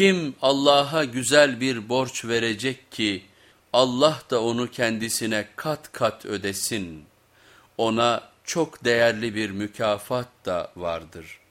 Kim Allah'a güzel bir borç verecek ki Allah da onu kendisine kat kat ödesin. Ona çok değerli bir mükafat da vardır.''